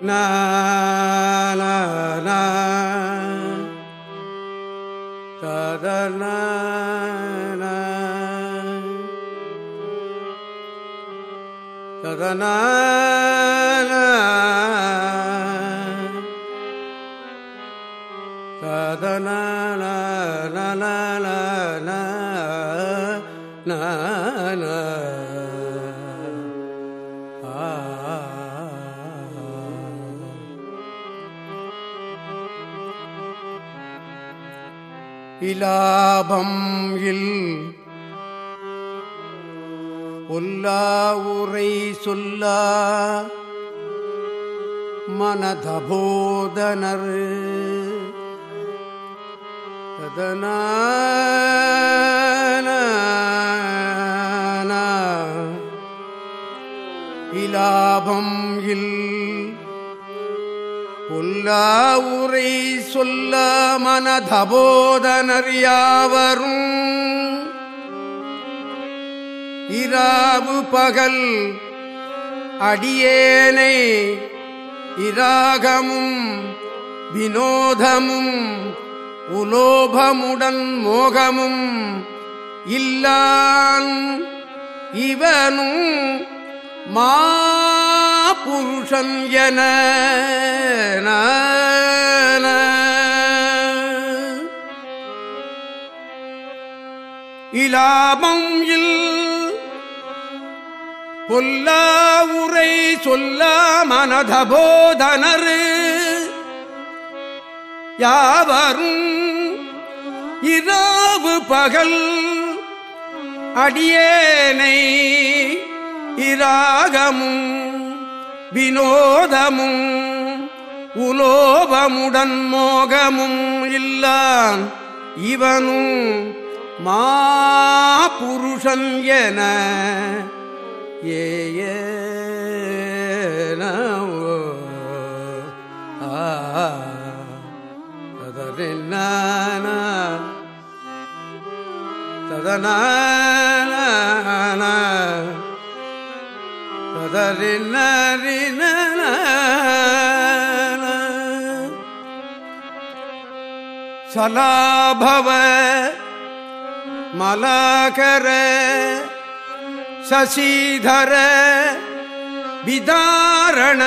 ததனா ததனா na na na na இலாபம் இல் ஒல்லா உரை சொல்லா மனதபோதனர். இலாபம் இல்லை உள்ளா உரை சொல்ல மனதபோதனர் யாவரும் இராவு பகல் அடியேனை இராகமும் வினோதமும் உலோபமுடன் மோகமும் இல்லான் இவனும் மா புருஷன் என இலாபம் இல். பொல்லா உரை சொல்ல மனதபோதனர் யாவரும் இரவு பகல் அடியேனை இராகமும் வினோதமும் உலோபமுடன் மோகமும் இல்லான் இவனும் மாபுருஷன் என ஏனவோ ததன ததன ததரின சலாபவ மலாகர சசிதர விதாரண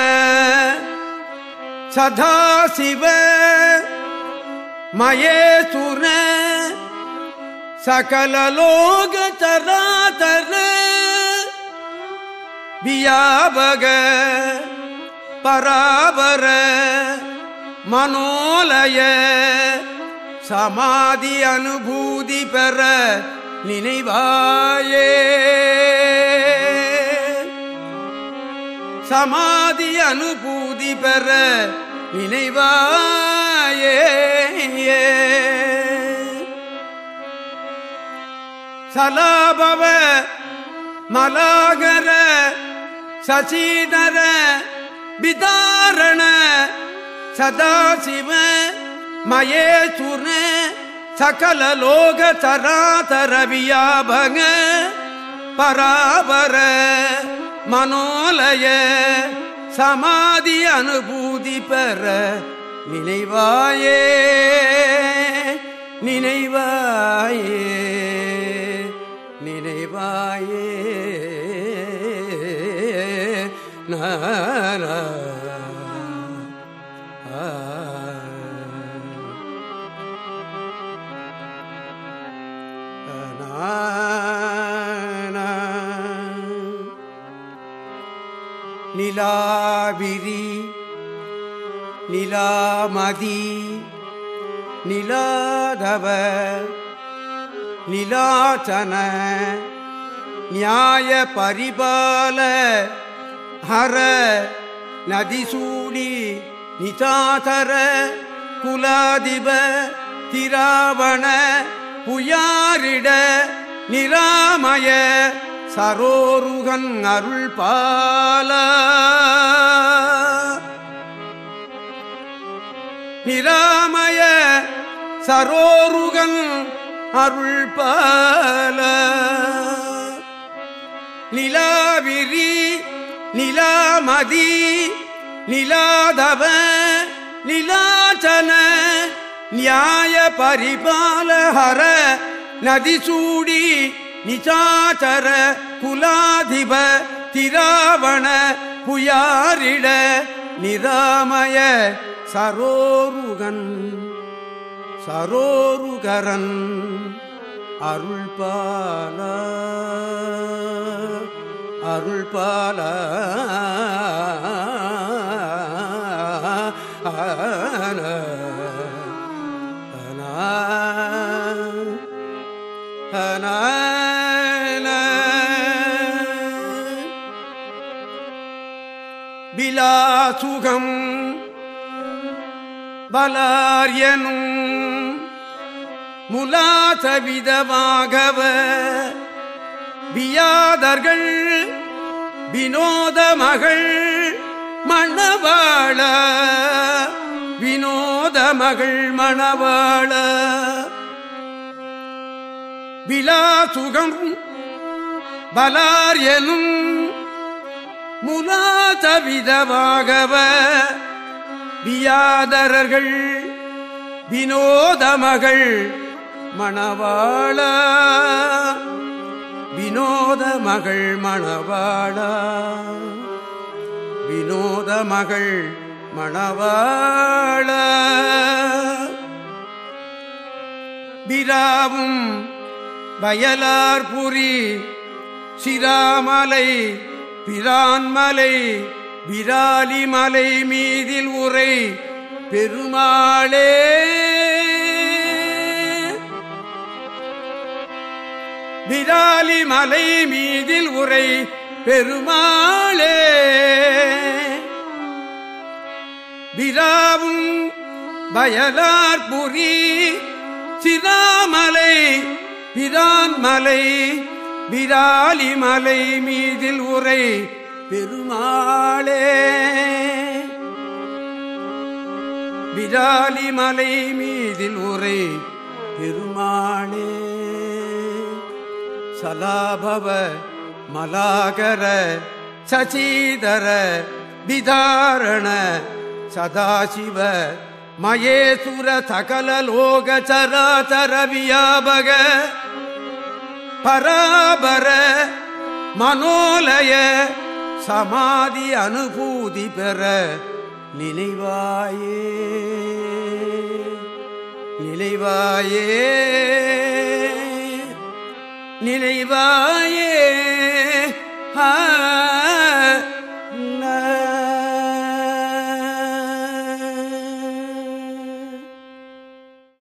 சதாசிவ மயேசுர சகலலோக தராதர வியாபக பராபர மனோலய சமாதி அனுபூதி பெற நினைவாயே. சமாதி அனுபூதி பெற நினைவாயே. சலாபவ மலாகர சசிதர விதாரண சதாசிவ மயேசுர சகல லோக தராதரவியாபக பராபர மனோலய சமாதி அனுபூதி பெற நினைவாயே நினைவாயே நினைவாயே. நான நிலாவிரி நிலாமதி நிலாதவ நிலாச்சன நியாய பரிபால ஹர நதிசூடி நிசாதர குலாதிப திராவண புயாரிட நிராமய சரோருகன் அருள் பால நிராமய சரோருகன் அருள் பால நிலாவிரி நிலாமதி நிலாதவ நிலாச்சன நியாய பரிபாலஹர நதிசூடி நிசாச்சர குலாதிப திராவண புயாரிட நிராமய சரோருகன் சரோருகரன் அருள்பால அருள்பால. சுகம் வலாரியனும் முலாசவிதமாகவ வியாதர்கள் வினோத மகள் மணவாள வினோத மகள் மணவாள விலாசுகம் பலார் எனும் முலாதவிதமாகவ வியாதரர்கள் வினோதமகள் மணவாள. வினோத மகள் மணவாள. வினோத மகள் மணவாள. விராவும் வயலார்புரி சிராமலை பிரான்மலை விராலி மலை மீதில் உரை பெருமாளே! விராலி மலை மீதில் உரை பெருமாளே! விராவும் வயலார் புரி சிராமலை பிரான்மலை விராலி மலை மீதில் உரை பெருமாளே. விராலி மலை மீதில் உரை பெருமாளே. சலாபவ மலாகர சசீதர விதாரண சதாசிவ மயேசுர சகல லோக சராச்சர வியாபக பராபர மனோலய சமாதி அனுபூதி பெற நினைவாயே. நினைவாயே. நினைவாயே. ஆ.